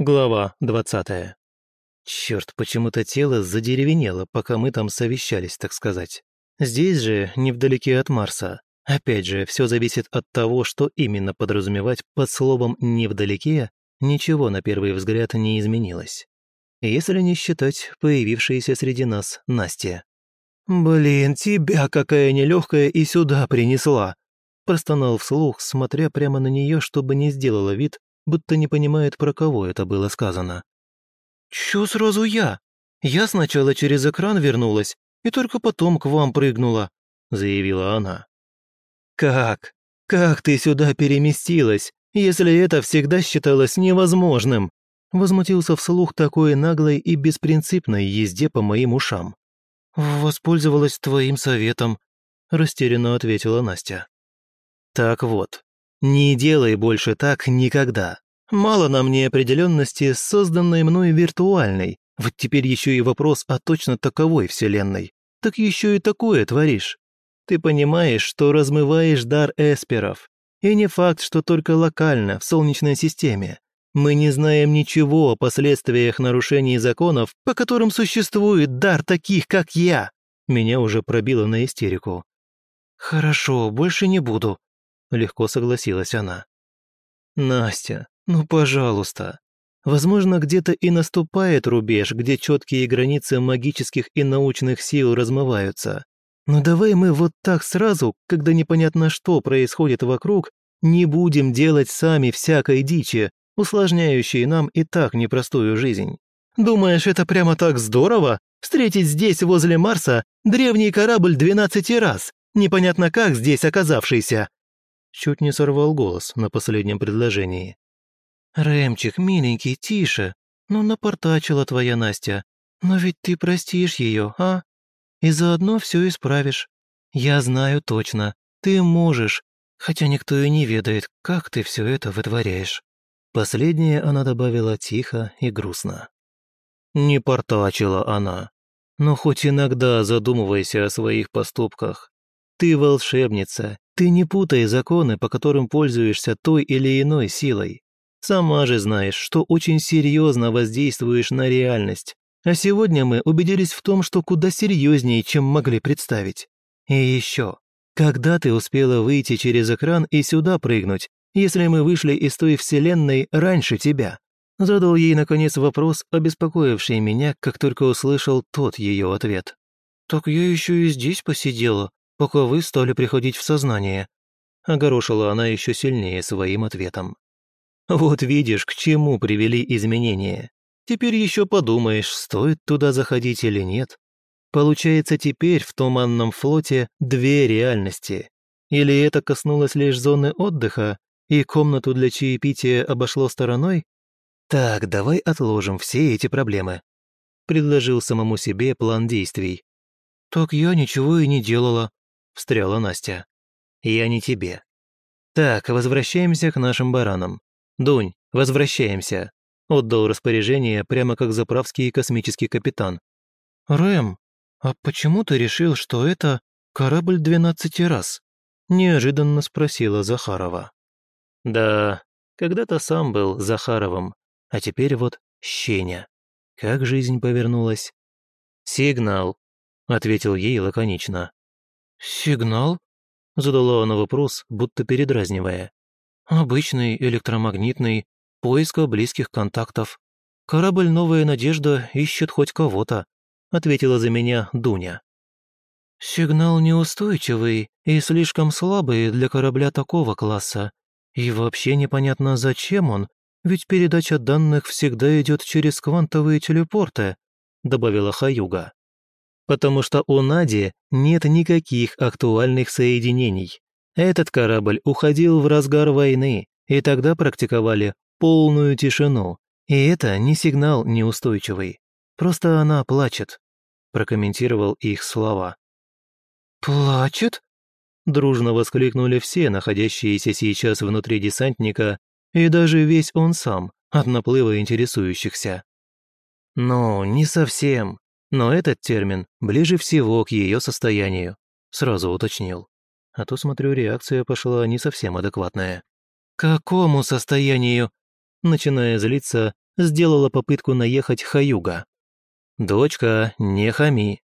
Глава двадцатая. Черт, почему-то тело задеревенело, пока мы там совещались, так сказать. Здесь же, невдалеке от Марса. Опять же, все зависит от того, что именно подразумевать под словом «невдалеке», ничего на первый взгляд не изменилось. Если не считать появившейся среди нас Настя. «Блин, тебя какая нелегкая и сюда принесла!» простонал вслух, смотря прямо на нее, чтобы не сделала вид, будто не понимает, про кого это было сказано. «Чё сразу я? Я сначала через экран вернулась и только потом к вам прыгнула», заявила она. «Как? Как ты сюда переместилась, если это всегда считалось невозможным?» Возмутился вслух такой наглой и беспринципной езде по моим ушам. «Воспользовалась твоим советом», – растерянно ответила Настя. «Так вот, не делай больше так никогда. Мало нам неопределенности, созданной мной виртуальной. Вот теперь еще и вопрос о точно таковой вселенной. Так еще и такое творишь. Ты понимаешь, что размываешь дар эсперов. И не факт, что только локально, в Солнечной системе. Мы не знаем ничего о последствиях нарушений законов, по которым существует дар таких, как я. Меня уже пробило на истерику. «Хорошо, больше не буду», легко согласилась она. Настя, ну пожалуйста. Возможно, где-то и наступает рубеж, где четкие границы магических и научных сил размываются. Но давай мы вот так сразу, когда непонятно что происходит вокруг, не будем делать сами всякой дичи, усложняющей нам и так непростую жизнь. Думаешь, это прямо так здорово? Встретить здесь, возле Марса, древний корабль двенадцати раз, непонятно как здесь оказавшийся. Чуть не сорвал голос на последнем предложении. «Рэмчик, миленький, тише. Ну, напортачила твоя Настя. Но ведь ты простишь ее, а? И заодно все исправишь. Я знаю точно. Ты можешь, хотя никто и не ведает, как ты все это вытворяешь». Последнее она добавила тихо и грустно. Не портачила она. Но хоть иногда задумывайся о своих поступках. Ты волшебница, ты не путай законы, по которым пользуешься той или иной силой. Сама же знаешь, что очень серьезно воздействуешь на реальность. А сегодня мы убедились в том, что куда серьезнее, чем могли представить. И еще, когда ты успела выйти через экран и сюда прыгнуть, если мы вышли из той вселенной раньше тебя? Задал ей, наконец, вопрос, обеспокоивший меня, как только услышал тот ее ответ. «Так я еще и здесь посидела, пока вы стали приходить в сознание», огорошила она еще сильнее своим ответом. «Вот видишь, к чему привели изменения. Теперь еще подумаешь, стоит туда заходить или нет. Получается, теперь в Туманном флоте две реальности. Или это коснулось лишь зоны отдыха, и комнату для чаепития обошло стороной? Так, давай отложим все эти проблемы», предложил самому себе план действий. «Так я ничего и не делала», встряла Настя. «Я не тебе». «Так, возвращаемся к нашим баранам. Дунь, возвращаемся», отдал распоряжение прямо как заправский космический капитан. «Рэм, а почему ты решил, что это корабль двенадцати раз?» неожиданно спросила Захарова. «Да, когда-то сам был Захаровым, а теперь вот Щеня. Как жизнь повернулась?» «Сигнал», — ответил ей лаконично. «Сигнал?» – задала она вопрос, будто передразнивая. «Обычный, электромагнитный, поиска близких контактов. Корабль «Новая надежда» ищет хоть кого-то», – ответила за меня Дуня. «Сигнал неустойчивый и слишком слабый для корабля такого класса. И вообще непонятно, зачем он, ведь передача данных всегда идет через квантовые телепорты», – добавила Хаюга потому что у Нади нет никаких актуальных соединений. Этот корабль уходил в разгар войны, и тогда практиковали полную тишину. И это не сигнал неустойчивый. Просто она плачет», – прокомментировал их слова. «Плачет?» – дружно воскликнули все, находящиеся сейчас внутри десантника, и даже весь он сам, от наплыва интересующихся. «Ну, не совсем», но этот термин ближе всего к ее состоянию, сразу уточнил. А то, смотрю, реакция пошла не совсем адекватная. «Какому состоянию?» Начиная злиться, сделала попытку наехать Хаюга. «Дочка, не хами.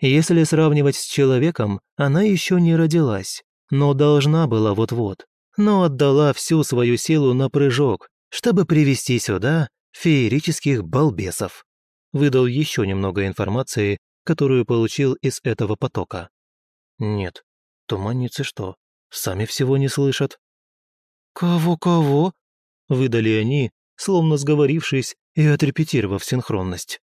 Если сравнивать с человеком, она еще не родилась, но должна была вот-вот, но отдала всю свою силу на прыжок, чтобы привести сюда феерических балбесов. Выдал еще немного информации, которую получил из этого потока. Нет, туманницы что, сами всего не слышат? «Кого-кого?» — выдали они, словно сговорившись и отрепетировав синхронность.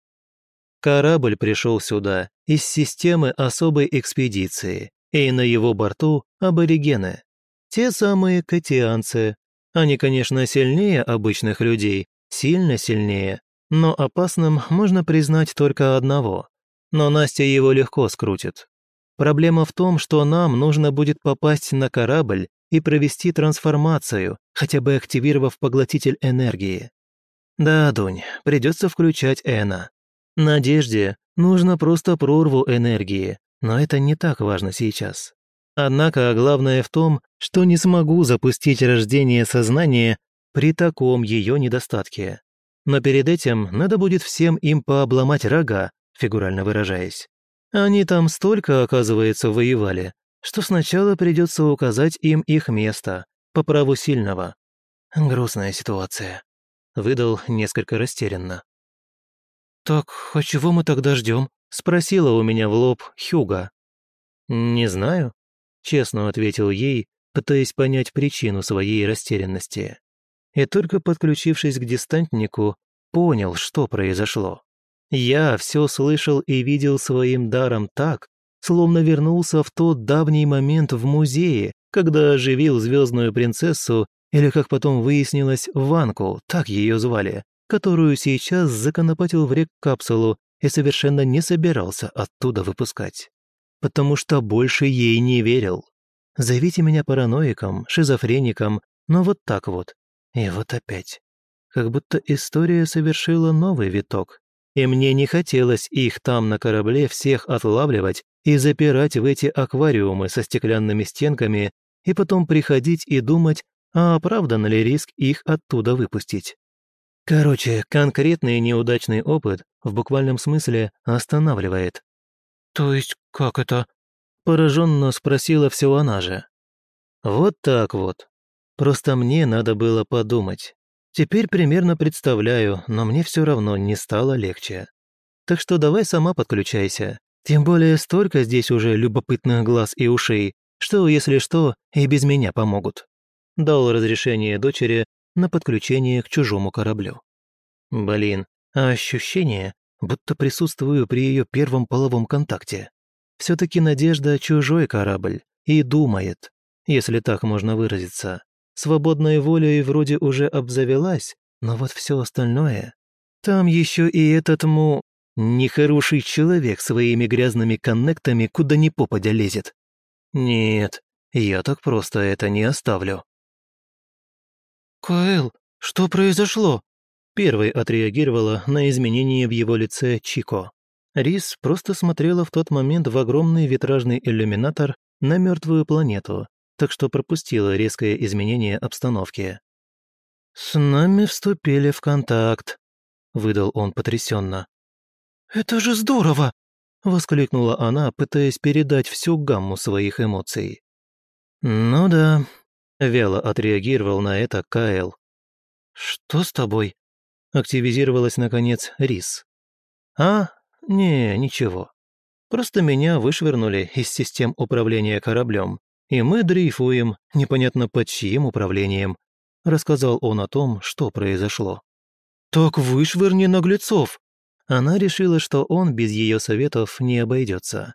Корабль пришел сюда из системы особой экспедиции, и на его борту аборигены. Те самые катианцы. Они, конечно, сильнее обычных людей, сильно сильнее, но опасным можно признать только одного. Но Настя его легко скрутит. Проблема в том, что нам нужно будет попасть на корабль и провести трансформацию, хотя бы активировав поглотитель энергии. Да, Дунь, придется включать Эна. Надежде нужно просто прорву энергии, но это не так важно сейчас. Однако главное в том, что не смогу запустить рождение сознания при таком ее недостатке. Но перед этим надо будет всем им пообломать рога, фигурально выражаясь. Они там столько, оказывается, воевали, что сначала придется указать им их место, по праву сильного. Грустная ситуация. Выдал несколько растерянно. «Так, а чего мы тогда ждем?» — спросила у меня в лоб Хьюга. «Не знаю», — честно ответил ей, пытаясь понять причину своей растерянности. И только подключившись к дистантнику, понял, что произошло. Я все слышал и видел своим даром так, словно вернулся в тот давний момент в музее, когда оживил звездную принцессу, или, как потом выяснилось, Ванку, так ее звали, которую сейчас законопатил в рек-капсулу и совершенно не собирался оттуда выпускать. Потому что больше ей не верил. Зовите меня параноиком, шизофреником, но вот так вот. И вот опять. Как будто история совершила новый виток. И мне не хотелось их там на корабле всех отлавливать и запирать в эти аквариумы со стеклянными стенками и потом приходить и думать, а оправдан ли риск их оттуда выпустить. Короче, конкретный неудачный опыт в буквальном смысле останавливает. «То есть как это?» – пораженно спросила все она же. «Вот так вот. Просто мне надо было подумать. Теперь примерно представляю, но мне все равно не стало легче. Так что давай сама подключайся. Тем более столько здесь уже любопытных глаз и ушей, что, если что, и без меня помогут». Дал разрешение дочери на подключение к чужому кораблю. Блин, а ощущение, будто присутствую при ее первом половом контакте. Все-таки Надежда чужой корабль и думает, если так можно выразиться. Свободной волей вроде уже обзавелась, но вот все остальное... Там еще и этот му... Нехороший человек своими грязными коннектами куда ни попадя лезет. Нет, я так просто это не оставлю. «Каэл, что произошло?» Первой отреагировала на изменения в его лице Чико. Рис просто смотрела в тот момент в огромный витражный иллюминатор на мертвую планету, так что пропустила резкое изменение обстановки. «С нами вступили в контакт», — выдал он потрясенно. «Это же здорово!» — воскликнула она, пытаясь передать всю гамму своих эмоций. «Ну да», — вяло отреагировал на это Кайл. «Что с тобой?» Активизировалась, наконец, Рис. «А? Не, ничего. Просто меня вышвырнули из систем управления кораблем, и мы дрейфуем, непонятно под чьим управлением», рассказал он о том, что произошло. «Так вышвырни наглецов!» Она решила, что он без ее советов не обойдется.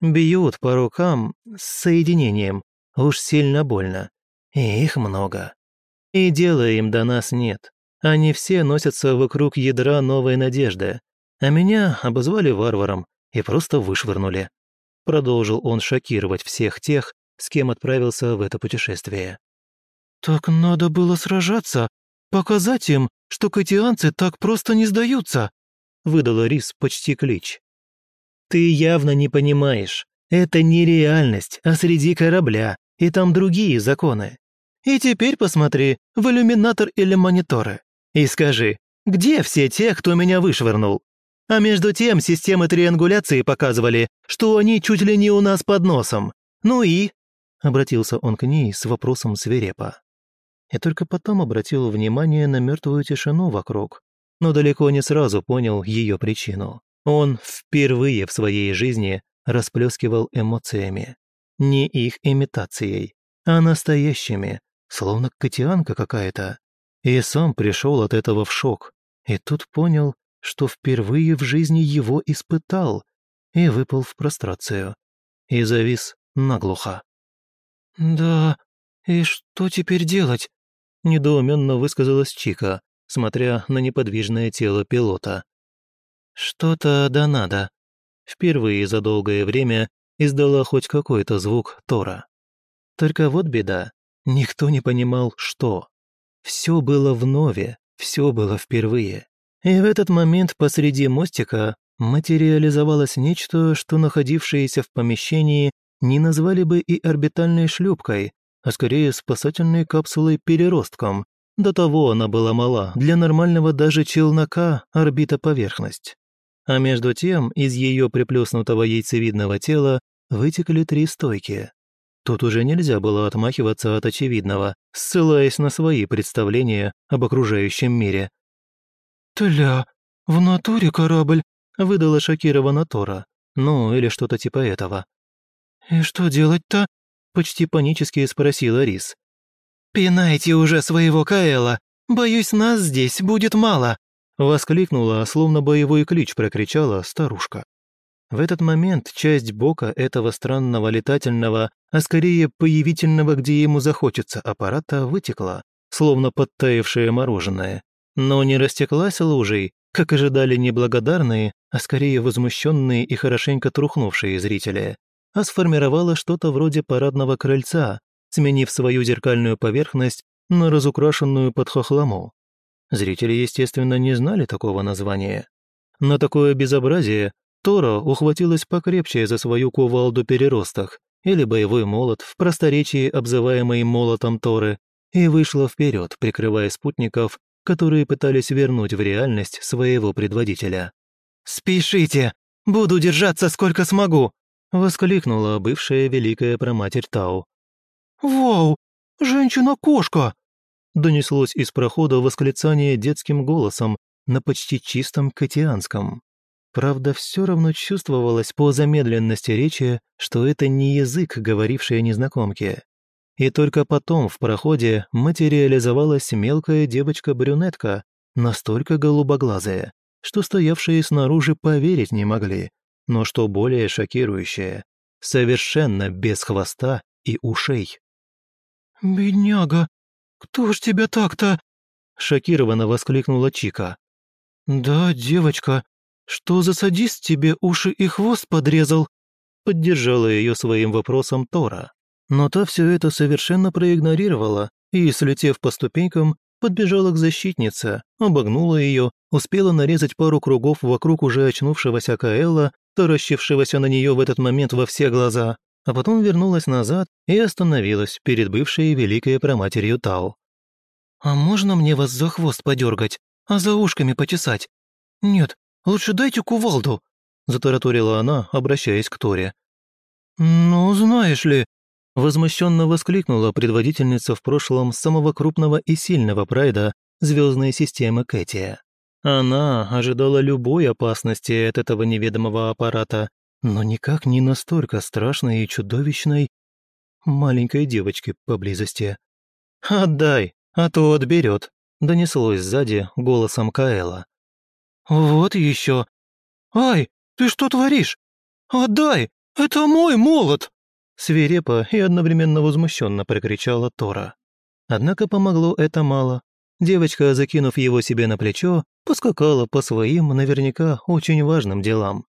Бьют по рукам с соединением, уж сильно больно. И их много. И дела им до нас нет. Они все носятся вокруг ядра новой надежды, а меня обозвали варваром и просто вышвырнули. Продолжил он шокировать всех тех, с кем отправился в это путешествие. «Так надо было сражаться, показать им, что катианцы так просто не сдаются», выдала Рис почти клич. «Ты явно не понимаешь. Это не реальность, а среди корабля, и там другие законы. И теперь посмотри в иллюминатор или мониторы. И скажи, Где все те, кто меня вышвырнул? А между тем системы триангуляции показывали, что они чуть ли не у нас под носом. Ну и...» Обратился он к ней с вопросом свирепо. И только потом обратил внимание на мертвую тишину вокруг, но далеко не сразу понял ее причину. Он впервые в своей жизни расплескивал эмоциями. Не их имитацией, а настоящими, словно котианка какая-то. И сам пришел от этого в шок. И тут понял, что впервые в жизни его испытал, и выпал в прострацию. И завис наглухо. «Да, и что теперь делать?» недоуменно высказалась Чика, смотря на неподвижное тело пилота. «Что-то да надо». Впервые за долгое время издала хоть какой-то звук Тора. Только вот беда, никто не понимал, что. Все было вновь, все было впервые. И в этот момент посреди мостика материализовалось нечто, что находившиеся в помещении не назвали бы и орбитальной шлюпкой, а скорее спасательной капсулой-переростком. До того она была мала, для нормального даже челнока орбита-поверхность. А между тем из ее приплюснутого яйцевидного тела вытекли три стойки. Тут уже нельзя было отмахиваться от очевидного, ссылаясь на свои представления об окружающем мире. «Тля, в натуре корабль?» — выдала шокированно Тора. Ну, или что-то типа этого. «И что делать-то?» — почти панически спросила Рис. «Пинайте уже своего Каэла! Боюсь, нас здесь будет мало!» — воскликнула, словно боевой клич прокричала старушка. В этот момент часть бока этого странного летательного, а скорее появительного, где ему захочется аппарата, вытекла, словно подтаявшее мороженое. Но не растеклась лужей, как ожидали неблагодарные, а скорее возмущенные и хорошенько трухнувшие зрители, а сформировала что-то вроде парадного крыльца, сменив свою зеркальную поверхность на разукрашенную под хохлому. Зрители, естественно, не знали такого названия. На такое безобразие Тора ухватилась покрепче за свою кувалду переростах или боевой молот в просторечии, обзываемый молотом Торы, и вышла вперед, прикрывая спутников, которые пытались вернуть в реальность своего предводителя. «Спешите! Буду держаться сколько смогу!» Воскликнула бывшая великая проматерь Тау. «Вау! Женщина-кошка!» Донеслось из прохода восклицание детским голосом на почти чистом катианском. Правда, все равно чувствовалось по замедленности речи, что это не язык, говоривший о незнакомке. И только потом в проходе материализовалась мелкая девочка-брюнетка, настолько голубоглазая, что стоявшие снаружи поверить не могли, но что более шокирующее, совершенно без хвоста и ушей. «Бедняга, кто ж тебя так-то?» шокированно воскликнула Чика. «Да, девочка, что за садист тебе уши и хвост подрезал?» поддержала ее своим вопросом Тора. Но та все это совершенно проигнорировала и, слетев по ступенькам, подбежала к защитнице, обогнула ее, успела нарезать пару кругов вокруг уже очнувшегося Каэлла таращившегося на нее в этот момент во все глаза, а потом вернулась назад и остановилась перед бывшей великой проматерью Тау. «А можно мне вас за хвост подергать, а за ушками почесать? Нет, лучше дайте кувалду», затараторила она, обращаясь к Торе. «Ну, знаешь ли...» Возмущенно воскликнула предводительница в прошлом самого крупного и сильного прайда звездной системы Кэтия. Она ожидала любой опасности от этого неведомого аппарата, но никак не настолько страшной и чудовищной маленькой девочки поблизости. «Отдай, а то отберет», — донеслось сзади голосом Каэла. «Вот еще! Ай, ты что творишь? Отдай, это мой молот!» Свирепо и одновременно возмущенно прокричала Тора. Однако помогло это мало. Девочка, закинув его себе на плечо, поскакала по своим, наверняка, очень важным делам.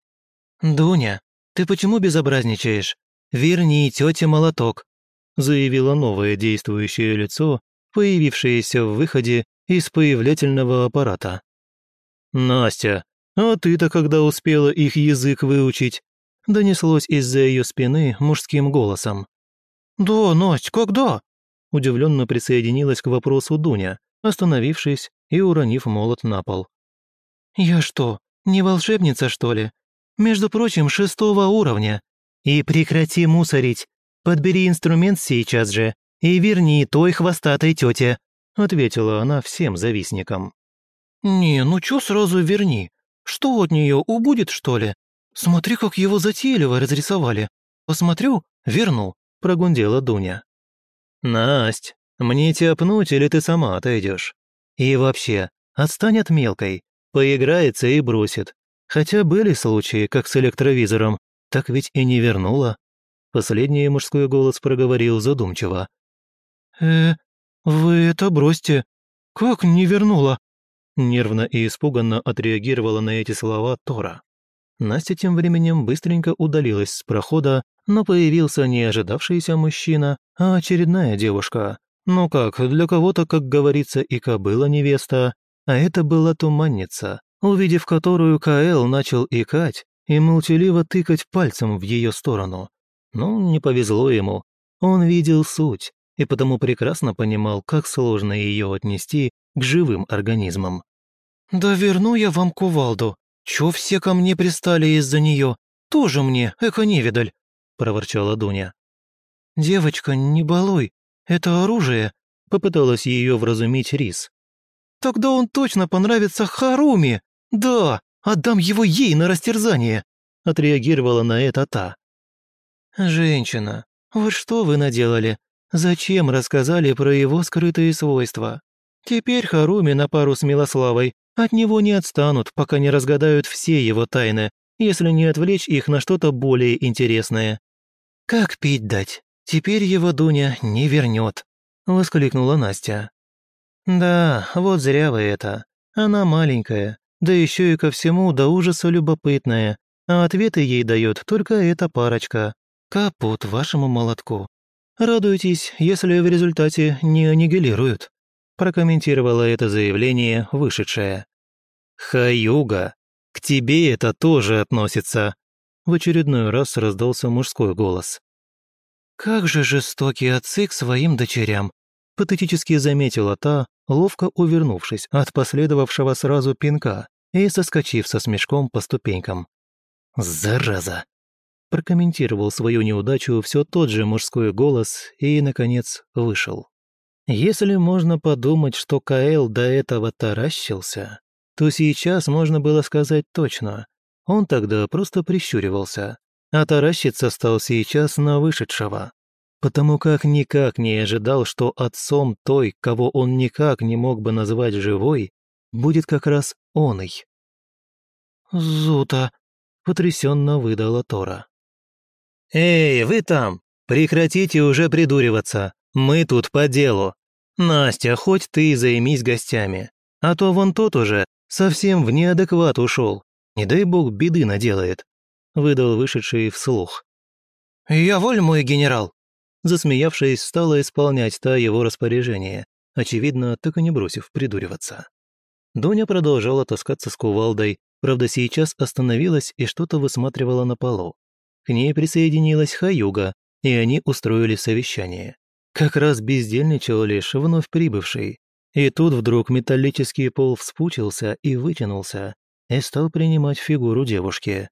«Дуня, ты почему безобразничаешь? Верни тете молоток», заявило новое действующее лицо, появившееся в выходе из появлятельного аппарата. «Настя, а ты-то когда успела их язык выучить?» донеслось из-за ее спины мужским голосом. «Да, Настя, когда?» удивленно присоединилась к вопросу Дуня, остановившись и уронив молот на пол. «Я что, не волшебница, что ли? Между прочим, шестого уровня. И прекрати мусорить. Подбери инструмент сейчас же и верни той хвостатой тете», ответила она всем завистникам. «Не, ну чё сразу верни? Что от нее убудет, что ли? Смотри, как его затейливо разрисовали. Посмотрю, верну», прогундела Дуня. «Насть, мне тебя пнуть или ты сама отойдешь? И вообще, отстань от мелкой, поиграется и бросит. Хотя были случаи, как с электровизором, так ведь и не вернула». Последний мужской голос проговорил задумчиво. «Э, вы это бросьте. Как не вернула?» Нервно и испуганно отреагировала на эти слова Тора. Настя тем временем быстренько удалилась с прохода, но появился не ожидавшийся мужчина, а очередная девушка. Ну как, для кого-то, как говорится, и кобыла невеста, а это была туманница, увидев которую Каэл начал икать и молчаливо тыкать пальцем в ее сторону. Ну, не повезло ему. Он видел суть и потому прекрасно понимал, как сложно ее отнести к живым организмам. «Да верну я вам кувалду. Чё все ко мне пристали из-за нее? Тоже мне, эко-невидаль», – проворчала Дуня. «Девочка, не балуй, это оружие», – попыталась ее вразумить Рис. «Тогда он точно понравится Харуми! Да, отдам его ей на растерзание!» – отреагировала на это та. «Женщина, вот что вы наделали? Зачем рассказали про его скрытые свойства? Теперь Харуми на пару с Милославой от него не отстанут, пока не разгадают все его тайны, если не отвлечь их на что-то более интересное. «Как пить дать? Теперь его Дуня не вернет», — воскликнула Настя. «Да, вот зря вы это. Она маленькая, да еще и ко всему до ужаса любопытная, а ответы ей дает только эта парочка. Капут вашему молотку. Радуйтесь, если в результате не аннигилируют», прокомментировала это заявление вышедшая. «Хаюга, к тебе это тоже относится!» В очередной раз раздался мужской голос. «Как же жестокие отцы к своим дочерям!» Патетически заметила та, ловко увернувшись от последовавшего сразу пинка и соскочив со смешком по ступенькам. «Зараза!» Прокомментировал свою неудачу все тот же мужской голос и, наконец, вышел. Если можно подумать, что Каэл до этого таращился, то сейчас можно было сказать точно. Он тогда просто прищуривался, а таращиться стал сейчас на вышедшего. Потому как никак не ожидал, что отцом той, кого он никак не мог бы назвать живой, будет как раз оной. «Зута», — потрясенно выдала Тора. «Эй, вы там! Прекратите уже придуриваться! Мы тут по делу! Настя, хоть ты займись гостями, а то вон тот уже совсем в неадекват ушел. Не дай бог беды наделает», — выдал вышедший вслух. «Я воль, мой генерал!» Засмеявшись, стала исполнять та его распоряжение, очевидно, так и не бросив придуриваться. Дуня продолжала таскаться с кувалдой, правда, сейчас остановилась и что-то высматривала на полу. К ней присоединилась Хаюга, и они устроили совещание. Как раз бездельничал лишь вновь прибывший. И тут вдруг металлический пол вспучился и вытянулся, и стал принимать фигуру девушки.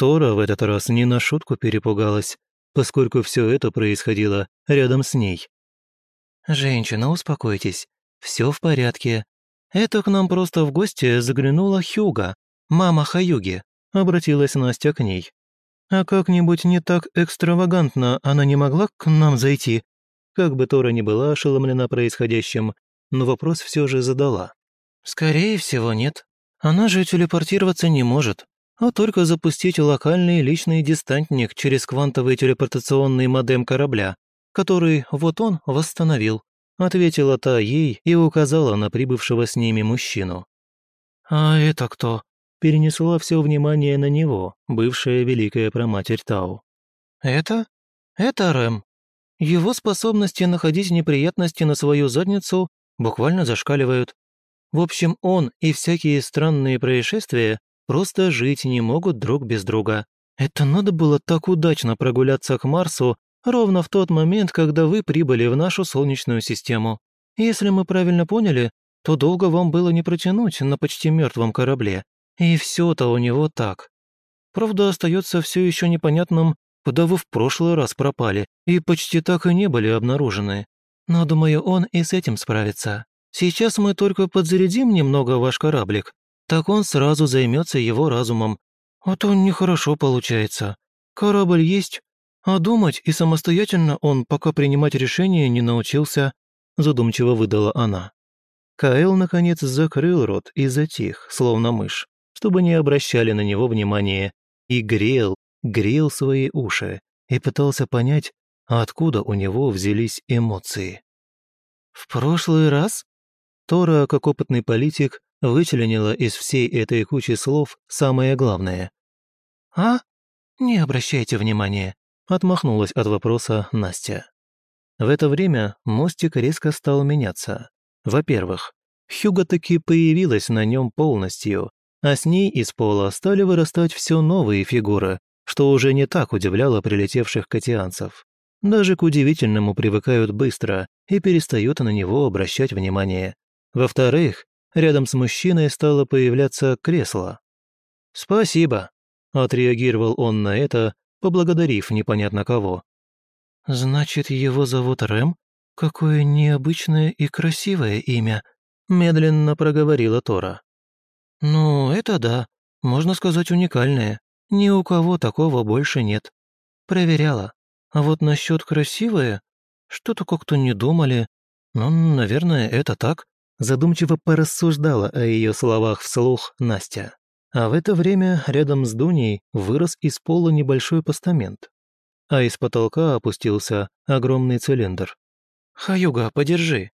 Тора в этот раз не на шутку перепугалась, поскольку все это происходило рядом с ней. «Женщина, успокойтесь, все в порядке. Это к нам просто в гости заглянула Хьюга, мама Хаюги», обратилась Настя к ней. А как-нибудь не так экстравагантно она не могла к нам зайти? Как бы Тора ни была ошеломлена происходящим, но вопрос все же задала. Скорее всего, нет. Она же телепортироваться не может, а только запустить локальный личный дистантник через квантовый телепортационный модем корабля, который вот он восстановил, ответила та ей и указала на прибывшего с ними мужчину. «А это кто?» перенесла все внимание на него, бывшая великая проматерь Тау. «Это? Это Рэм. Его способности находить неприятности на свою задницу буквально зашкаливают. В общем, он и всякие странные происшествия просто жить не могут друг без друга. Это надо было так удачно прогуляться к Марсу ровно в тот момент, когда вы прибыли в нашу Солнечную систему. Если мы правильно поняли, то долго вам было не протянуть на почти мертвом корабле. И все-то у него так. Правда, остается все еще непонятным, куда вы в прошлый раз пропали и почти так и не были обнаружены. Но, думаю, он и с этим справится. Сейчас мы только подзарядим немного ваш кораблик, так он сразу займется его разумом. А то нехорошо получается. Корабль есть, а думать и самостоятельно он пока принимать решения не научился», задумчиво выдала она. Кайл, наконец, закрыл рот и затих, словно мышь, чтобы не обращали на него внимания, и грел, грел свои уши и пытался понять, откуда у него взялись эмоции. «В прошлый раз?» Тора, как опытный политик, вычленила из всей этой кучи слов самое главное. «А? Не обращайте внимания», — отмахнулась от вопроса Настя. В это время мостик резко стал меняться. Во-первых, Хьюга таки появилась на нем полностью, а с ней из пола стали вырастать все новые фигуры, что уже не так удивляло прилетевших катианцев. Даже к удивительному привыкают быстро и перестают на него обращать внимание. Во-вторых, рядом с мужчиной стало появляться кресло. «Спасибо», — отреагировал он на это, поблагодарив непонятно кого. «Значит, его зовут Рэм? Какое необычное и красивое имя», — медленно проговорила Тора. «Ну, это да, можно сказать уникальное. Ни у кого такого больше нет. Проверяла. А вот насчет красивое, что-то как-то не думали. Ну, наверное, это так». Задумчиво порассуждала о ее словах вслух Настя. А в это время рядом с Дуней вырос из пола небольшой постамент. А из потолка опустился огромный цилиндр. «Хаюга, подержи!»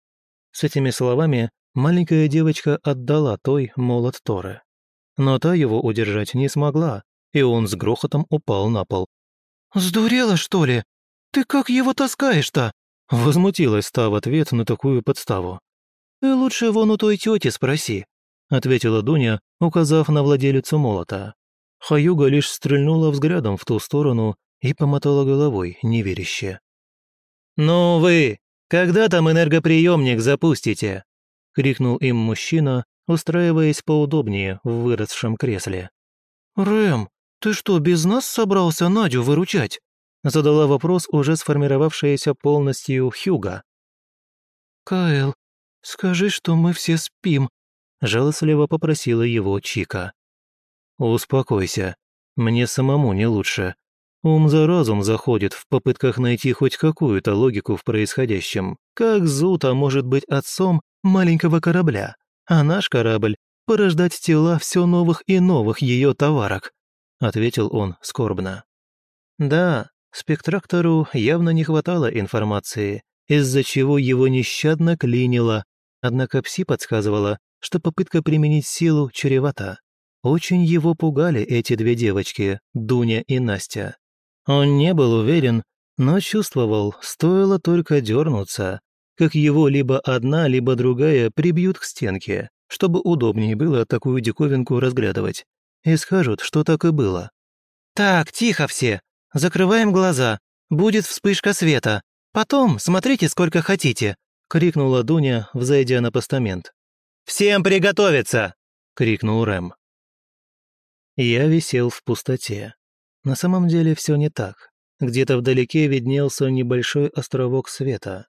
С этими словами маленькая девочка отдала той молот Торы. Но та его удержать не смогла, и он с грохотом упал на пол. «Сдурела, что ли? Ты как его таскаешь-то?» Возмутилась та в ответ на такую подставу. «Ты лучше вон у той тети спроси», — ответила Дуня, указав на владелицу молота. Хаюга лишь стрельнула взглядом в ту сторону и помотала головой, неверяще. «Ну вы, когда там энергоприемник запустите?» — крикнул им мужчина, устраиваясь поудобнее в выросшем кресле. «Рэм, ты что, без нас собрался Надю выручать?» задала вопрос уже сформировавшаяся полностью Хьюга. «Кайл, скажи, что мы все спим», жалостливо попросила его Чика. «Успокойся, мне самому не лучше. Ум за разум заходит в попытках найти хоть какую-то логику в происходящем. Как Зута может быть отцом маленького корабля, а наш корабль – порождать тела все новых и новых ее товарок?» – ответил он скорбно. «Да, спектрактору явно не хватало информации, из-за чего его нещадно клинило, однако Пси подсказывала, что попытка применить силу чревата. Очень его пугали эти две девочки, Дуня и Настя. Он не был уверен, но чувствовал, стоило только дернуться, как его либо одна, либо другая прибьют к стенке, чтобы удобнее было такую диковинку разглядывать. И скажут, что так и было. «Так, тихо все! Закрываем глаза. Будет вспышка света. Потом смотрите сколько хотите!» — крикнула Дуня, взойдя на постамент. «Всем приготовиться!» — крикнул Рэм. Я висел в пустоте. На самом деле все не так. Где-то вдалеке виднелся небольшой островок света.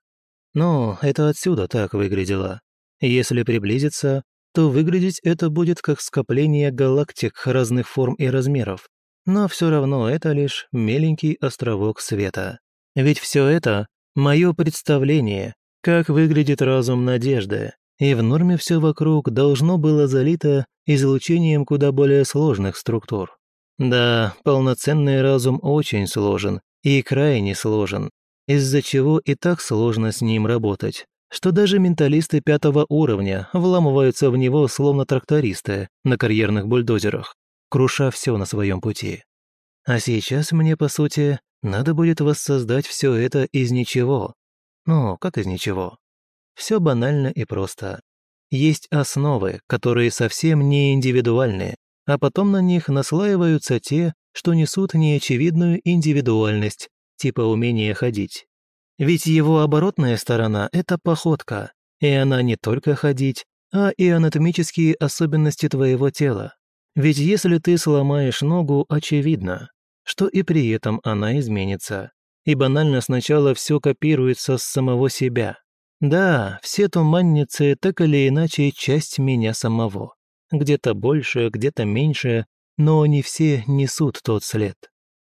Но это отсюда так выглядело. Если приблизиться, то выглядеть это будет как скопление галактик разных форм и размеров. Но все равно это лишь меленький островок света. Ведь все это – мое представление, как выглядит разум надежды, и в норме все вокруг должно было залито излучением куда более сложных структур. Да, полноценный разум очень сложен и крайне сложен, из-за чего и так сложно с ним работать, что даже менталисты пятого уровня вламываются в него словно трактористы на карьерных бульдозерах, круша все на своем пути. А сейчас мне, по сути, надо будет воссоздать все это из ничего. Ну, как из ничего? Все банально и просто. Есть основы, которые совсем не индивидуальные, а потом на них наслаиваются те, что несут неочевидную индивидуальность, типа умения ходить. Ведь его оборотная сторона – это походка, и она не только ходить, а и анатомические особенности твоего тела. Ведь если ты сломаешь ногу, очевидно, что и при этом она изменится. И банально сначала все копируется с самого себя. Да, все туманницы так или иначе часть меня самого. Где-то больше, где-то меньше, но они все несут тот след.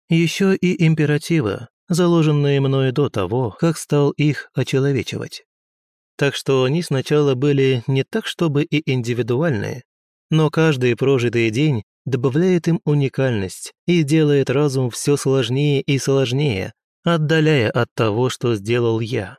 Еще и императивы, заложенные мною до того, как стал их очеловечивать. Так что они сначала были не так, чтобы и индивидуальные, но каждый прожитый день добавляет им уникальность и делает разум все сложнее и сложнее, отдаляя от того, что сделал я.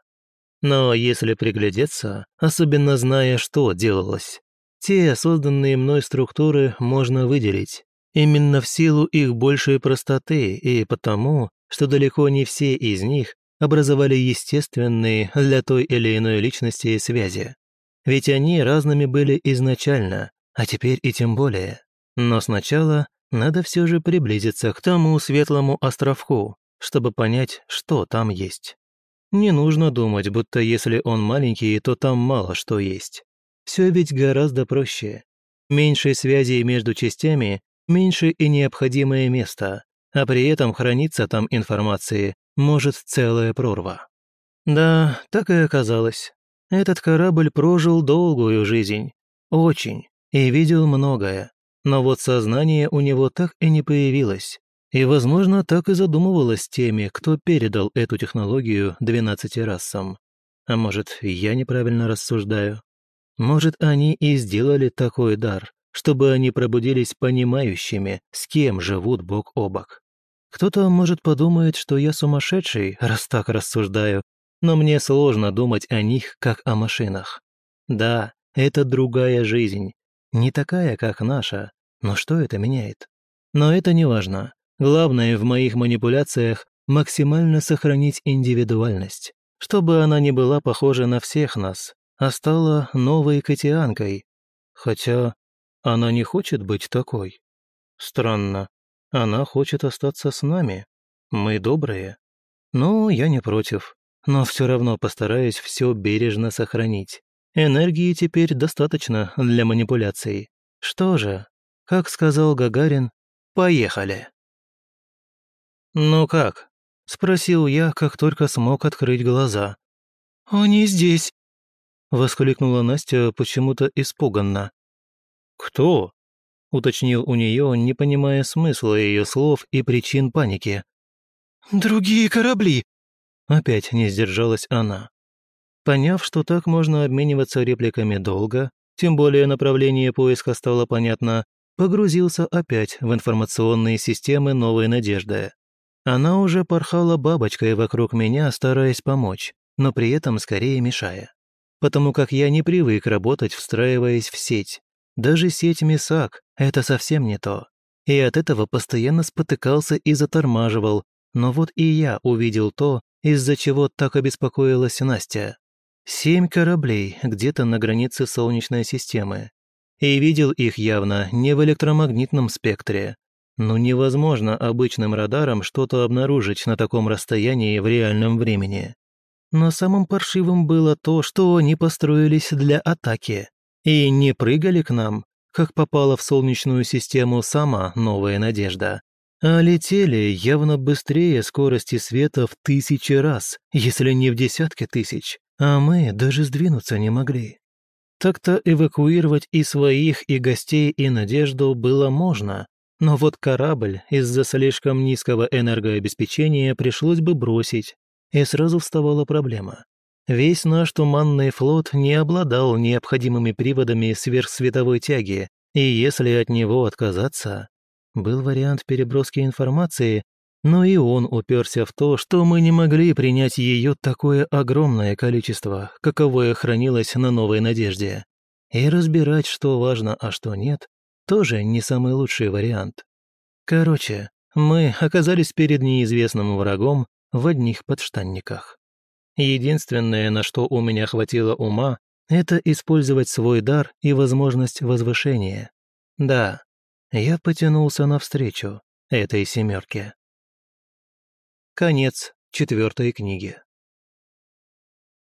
Но если приглядеться, особенно зная, что делалось, те созданные мной структуры можно выделить. Именно в силу их большей простоты и потому, что далеко не все из них образовали естественные для той или иной личности связи. Ведь они разными были изначально, а теперь и тем более. Но сначала надо все же приблизиться к тому светлому островку, чтобы понять, что там есть. Не нужно думать, будто если он маленький, то там мало что есть. Все ведь гораздо проще. Меньше связей между частями, меньше и необходимое место, а при этом хранится там информации может целая прорва. Да, так и оказалось. Этот корабль прожил долгую жизнь. Очень. И видел многое. Но вот сознание у него так и не появилось. И, возможно, так и задумывалось теми, кто передал эту технологию 12 расам. А может, я неправильно рассуждаю? Может, они и сделали такой дар, чтобы они пробудились понимающими, с кем живут бок о бок. Кто-то, может, подумает, что я сумасшедший, раз так рассуждаю, но мне сложно думать о них, как о машинах. Да, это другая жизнь, не такая, как наша, но что это меняет? Но это не важно. Главное в моих манипуляциях максимально сохранить индивидуальность, чтобы она не была похожа на всех нас, а стала новой Катианкой. Хотя она не хочет быть такой. Странно. Она хочет остаться с нами. Мы добрые. Ну, я не против. Но все равно постараюсь все бережно сохранить. Энергии теперь достаточно для манипуляций. Что же, как сказал Гагарин, поехали. «Ну как?» – спросил я, как только смог открыть глаза. «Они здесь!» – воскликнула Настя почему-то испуганно. «Кто?» – уточнил у нее, не понимая смысла ее слов и причин паники. «Другие корабли!» – опять не сдержалась она. Поняв, что так можно обмениваться репликами долго, тем более направление поиска стало понятно, погрузился опять в информационные системы новой надежды. Она уже порхала бабочкой вокруг меня, стараясь помочь, но при этом скорее мешая. Потому как я не привык работать, встраиваясь в сеть. Даже сеть МИСАК – это совсем не то. И от этого постоянно спотыкался и затормаживал, но вот и я увидел то, из-за чего так обеспокоилась Настя. Семь кораблей где-то на границе Солнечной системы. И видел их явно не в электромагнитном спектре, но невозможно обычным радаром что-то обнаружить на таком расстоянии в реальном времени. Но самым паршивым было то, что они построились для атаки и не прыгали к нам, как попала в Солнечную систему сама новая надежда, а летели явно быстрее скорости света в тысячи раз, если не в десятки тысяч, а мы даже сдвинуться не могли. Так-то эвакуировать и своих, и гостей, и надежду было можно, но вот корабль из-за слишком низкого энергообеспечения пришлось бы бросить, и сразу вставала проблема. Весь наш туманный флот не обладал необходимыми приводами сверхсветовой тяги, и если от него отказаться, был вариант переброски информации, но и он уперся в то, что мы не могли принять ее такое огромное количество, каковое хранилось на Новой Надежде. И разбирать, что важно, а что нет, тоже не самый лучший вариант. Короче, мы оказались перед неизвестным врагом в одних подштанниках. Единственное, на что у меня хватило ума, это использовать свой дар и возможность возвышения. Да, я потянулся навстречу этой семерке. Конец четвертой книги.